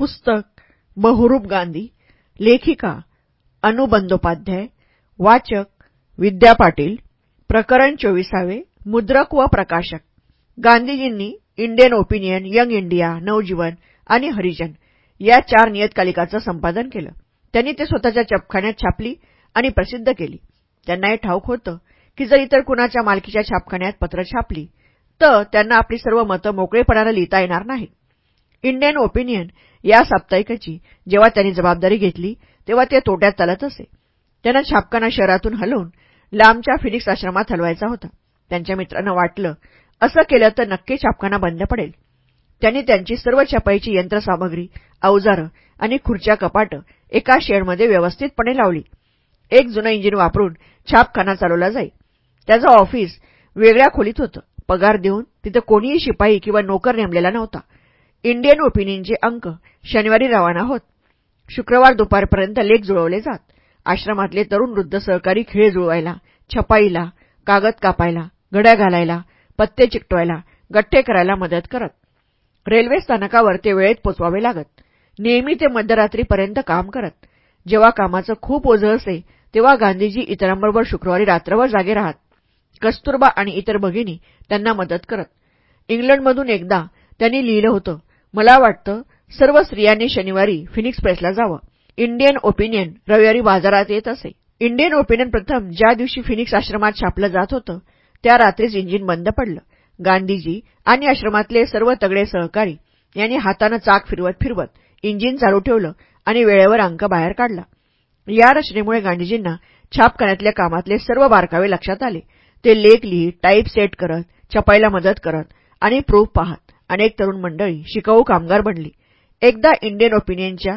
पुस्तक बहुरूप गांधी लेखिका अनु बंदोपाध्याय वाचक विद्या पाटील प्रकरण चोवीसावे मुद्रक व प्रकाशक गांधीजींनी Indian Opinion Young India Navajivan आणि हरिजन या चार नियतकालिकाचं संपादन केलं. त्यांनी ते स्वतःच्या छापखान्यात छापली आणि प्रसिद्ध केली. त्यांना हे ठाऊक होतं की जर इतर कुणाच्या मालकीच्या छापखान्यात पत्र छापली तर त्यांना आपली सर्व मतं मोकळेपणानं लिहिता येणार नाहीत इंडियन ओपिनियन या साप्ताहिकाची. जेव्हा त्यांनी जबाबदारी घेतली तेव्हा ते तोट्यात चालत असे. त्यांना छापखाना शहरातून हलवून लांबच्या फिनिक्स आश्रमात हलवायचा होता. त्यांच्या मित्रांना वाटलं असं केलं तर नक्की छापखाना बंद पडेल. त्यांनी त्यांची सर्व छपाईची यंत्रसामग्री अवजारं आणि खुर्च्या कपाटं एका शेडमध्ये व्यवस्थितपणे लावली. एक जुनं इंजिन वापरून छापखाना चालवला जाई. त्याचं ऑफिस वेगळ्या खोलीत होतं. पगार देऊन तिथं कोणीही शिपाई किंवा नोकर नेमलेला नव्हता. इंडियन ओपिनियनचे अंक शनिवारी रवाना होत. शुक्रवार दुपारपर्यंत लेख जुळवले जात. आश्रमातले तरुण वृद्ध सहकारी खेळ जुळवायला छपाईला कागद कापायला घड्या घालायला पत्ते चिकटवायला गठ्ठे करायला मदत करत. रेल्वे स्थानकावर ते वेळेत पोचवावे लागत. नेहमी ते मध्यरात्रीपर्यंत काम करत. जेव्हा कामाचं खूप ओझं असे तेव्हा गांधीजी इतरांबरोबर शुक्रवारी रात्रभर जागे राहत. कस्तुरबा आणि इतर भगिनी त्यांना मदत करत. इंग्लंडमधून एकदा त्यांनी लिहिलं होतं मला वाटतं सर्व स्त्रियांनी शनिवारी फिनिक्स प्रेसला जावं. इंडियन ओपिनियन रविवारी बाजारात येत असे. इंडियन ओपिनियन प्रथम ज्या दिवशी फिनिक्स आश्रमात छापलं जात होतं त्या रात्रीच इंजिन बंद पडलं. गांधीजी आणि आश्रमातले सर्व तगडे सहकारी यांनी हातानं चाक फिरवत फिरवत इंजिन चालू ठेवलं आणि वेळेवर अंक बाहेर काढला. या रचनेमुळे गांधीजींना छापखान्यातल्या कामातले सर्व बारकावे लक्षात आले. ते लेख लिहित टाईप सेट करत छपाईला मदत करत आणि प्रूफ पाहत. अनेक तरुण मंडळी शिकाऊ कामगार बनली. एकदा इंडियन ओपिनियनच्या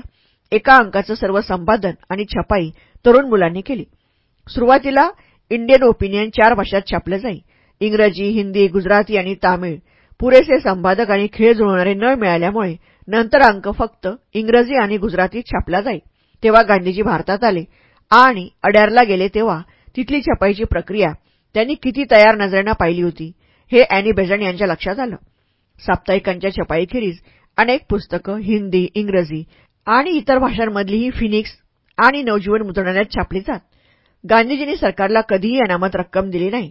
एका अंकाचं सर्व संपादन आणि छपाई तरुण मुलांनी केली. सुरुवातीला इंडियन ओपिनियन चार भाषात छापलं जाई. इंग्रजी हिंदी गुजराती आणि तामिळ पुरेसे संपादक आणि खेळ जुळणारे न मिळाल्यामुळे नंतर अंक फक्त इंग्रजी आणि गुजरातीत छापला जाई. तेव्हा गांधीजी भारतात आले आणि अड्यारला गेले तेव्हा तिथली छपाईची प्रक्रिया त्यांनी किती तयार नजरेनं पाहिली होती हे अॅनी बेझंट यांच्या लक्षात आलं. साप्ताहिकांच्या छपाईखेरीज अनेक पुस्तकं हिंदी इंग्रजी आणि इतर भाषांमधलीही फिनिक्स आणि नवजीवन मुद्रणालयात छापली जात. गांधीजींनी सरकारला कधीही अनामत रक्कम दिली नाही.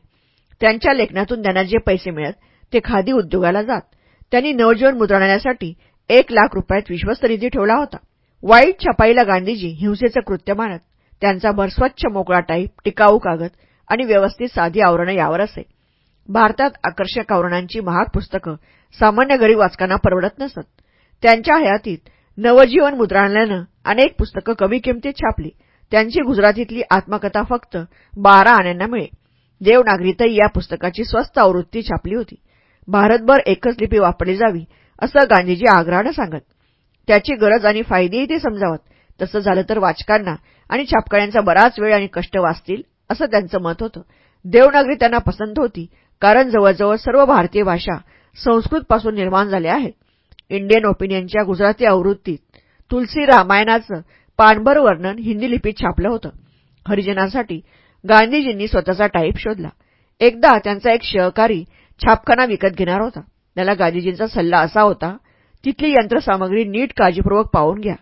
त्यांच्या लेखनातून त्यांना जे पैसे मिळत ते खादी उद्योगाला जात. त्यांनी नवजीवन मुद्रणालयासाठी एक लाख रुपयात विश्वस्त निधी ठेवला होता. वाईट छपाईला गांधीजी हिंसेचं कृत्य मानत त्यांचा भर स्वच्छ मोकळा टाईप टिकाऊ कागद आणि व्यवस्थित साधी आवरणं यावर असे. भारतात आकर्षक आवरणांची महाग पुस्तकं सामान्य गरीब वाचकांना परवडत नसत. त्यांच्या हयातीत नवजीवन मुद्रालयानं अनेक पुस्तकं कमी किमतीत छापली. त्यांची गुजरातीतली आत्मकथा फक्त बारा आण्यांना मिळे. देवनागरीतही या पुस्तकाची स्वस्त आवृत्ती छापली होती. भारतभर एकच लिपी वापरली जावी असं गांधीजी आग्रहानं सांगत. त्याची गरज आणि फायदेही ते समजावत. तसं झालं तर वाचकांना आणि छापकड्यांचा बराच वेळ आणि कष्ट वाचतील असं त्यांचं मत होतं. देवनागरी त्यांना पसंत होती कारण जवळजवळ सर्व भारतीय भाषा संस्कृतपासून निर्माण झाल्या आहेत. इंडियन ओपिनियनच्या गुजराती आवृत्तीत तुलसी रामायणाचं पाणभर वर्णन हिंदी लिपीत छापलं होतं. हरिजनासाठी गांधीजींनी स्वतःचा टाईप शोधला. एकदा त्यांचा एक सहकारी छापखाना विकत घेणार होता. त्याला गांधीजींचा सल्ला असा होता तिथली यंत्रसामग्री नीट काळजीपूर्वक पाहून घ्या.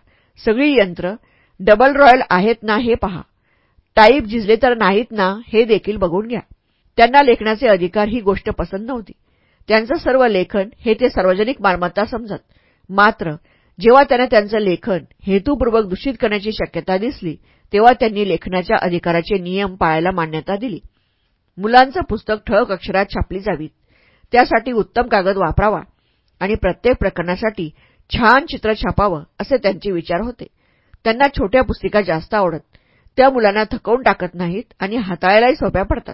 सगळी यंत्र डबल रॉयल आहेत ना हे पहा. टाईप झिजले तर नाहीत ना हे देखील बघून घ्या. त्यांना लेखनाचे अधिकार ही गोष्ट पसंत नव्हती. त्यांचं सर्व लेखन हे ते सार्वजनिक मालमत्ता समजत. मात्र जेव्हा त्यांना त्यांचं लेखन हेतूपूर्वक दूषित करण्याची शक्यता दिसली तेव्हा त्यांनी लेखनाच्या अधिकाराचे नियम पाळायला मान्यता दिली. मुलांचं पुस्तक ठळक अक्षरात छापली जावीत. त्यासाठी उत्तम कागद वापरावा आणि प्रत्येक प्रकरणासाठी छान चित्र छापावं असे त्यांचे विचार होते. त्यांना छोट्या पुस्तिका जास्त आवडत. त्या मुलांना थकवून टाकत नाहीत आणि हाताळायलाही सोप्या पडतात.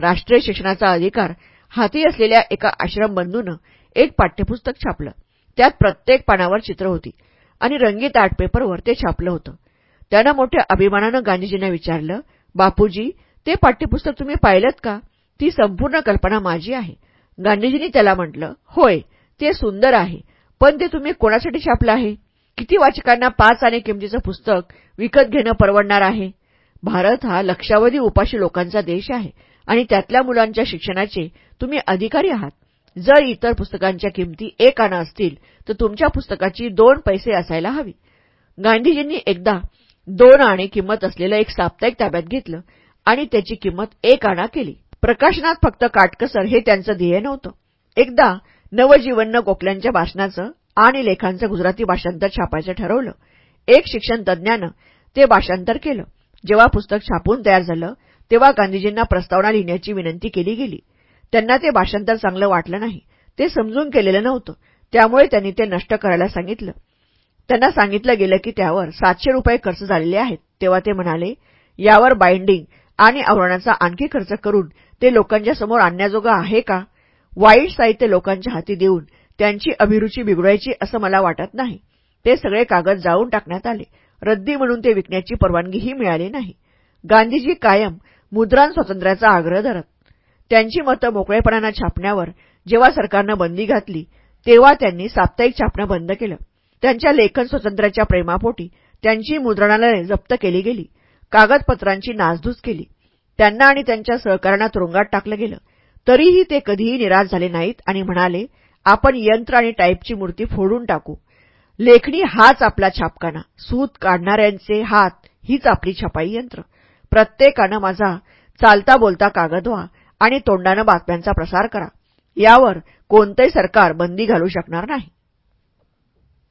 राष्ट्रीय शिक्षणाचा अधिकार हाती असलेल्या एका आश्रमबंधूनं एक पाठ्यपुस्तक छापलं. त्यात प्रत्येक पानावर चित्र होती आणि रंगीत आर्ट पेपरवर ते छापलं होतं. त्यानं मोठ्या अभिमानानं गांधीजींना विचारलं बापूजी ते पाठ्यपुस्तक तुम्ही पाहिलं का? ती संपूर्ण कल्पना माझी आहे. गांधीजींनी त्याला म्हटलं होय ते सुंदर आहे पण ते तुम्ही कोणासाठी छापलं आहे? किती वाचकांना पाच आणि किमतीचं पुस्तक विकत घेणं परवडणार आहे? भारत हा लक्षावधी उपाशी लोकांचा देश आहे. आणि त्यातल्या मुलांच्या शिक्षणाचे तुम्ही अधिकारी आहात. जर इतर पुस्तकांच्या किमती एक आणा असतील तर तुमच्या पुस्तकाची दोन पैसे असायला हवी. गांधीजींनी एकदा दोन आणे किंमत असलेलं एक साप्ताहिक ताब्यात घेतलं आणि त्याची किंमत एक आणा केली. प्रकाशनात फक्त काटकसर हे त्यांचं ध्येय नव्हतं. एकदा नवजीवन गोखल्यांच्या भाषणाचं आणि लेखांचं गुजराती भाषांतर छापायचं ठरवलं. एक शिक्षण तज्ज्ञानं ते भाषांतर केलं. जेव्हा पुस्तक छापून तयार झालं तेव्हा गांधीजींना प्रस्तावना लिहिण्याची विनंती केली गेली. त्यांना ते भाषांतर चांगलं वाटलं नाही. ते समजून केलेलं नव्हतं. त्यामुळे त्यांनी ते नष्ट करायला सांगितलं. त्यांना सांगितलं गेलं की त्यावर सातशे रुपये खर्च झालेले आहेत. तेव्हा ते म्हणाले यावर बाइंडिंग आणि आवरणाचा आणखी खर्च करून ते लोकांच्या समोर आणण्याजोगं आहे का? वाईट साहित्य लोकांच्या हाती देऊन त्यांची अभिरुची बिघडायची असं मला वाटत नाही. ते सगळे कागद जाळून टाकण्यात आले. रद्दी म्हणून ते विकण्याची परवानगीही मिळाली नाही. गांधीजी कायम मुद्रण स्वातंत्र्याचा आग्रह धरत. त्यांची मतं मोकळेपणानं छापण्यावर जेव्हा सरकारनं बंदी घातली तेव्हा त्यांनी साप्ताहिक छापणं बंद केलं. त्यांच्या लेखन स्वातंत्र्याच्या प्रेमापोटी त्यांची मुद्रणालये जप्त केली गेली. कागदपत्रांची नासधूस केली. त्यांना आणि त्यांच्या सहकाऱ्यांना तुरुंगात टाकलं गेलं. तरीही ते कधीही निराश झाले नाहीत आणि म्हणाले आपण यंत्र आणि टाईपची मूर्ती फोडून टाकू. लेखणी हाच आपला छापखाना. सूत काढणाऱ्यांचे हात हीच आपली छपाई यंत्र. प्रत्येकानं माझा चालता बोलता कागद व्हा आणि तोंडानं बातम्यांचा प्रसार करा. यावर कोणतंही सरकार बंदी घालू शकणार नाही.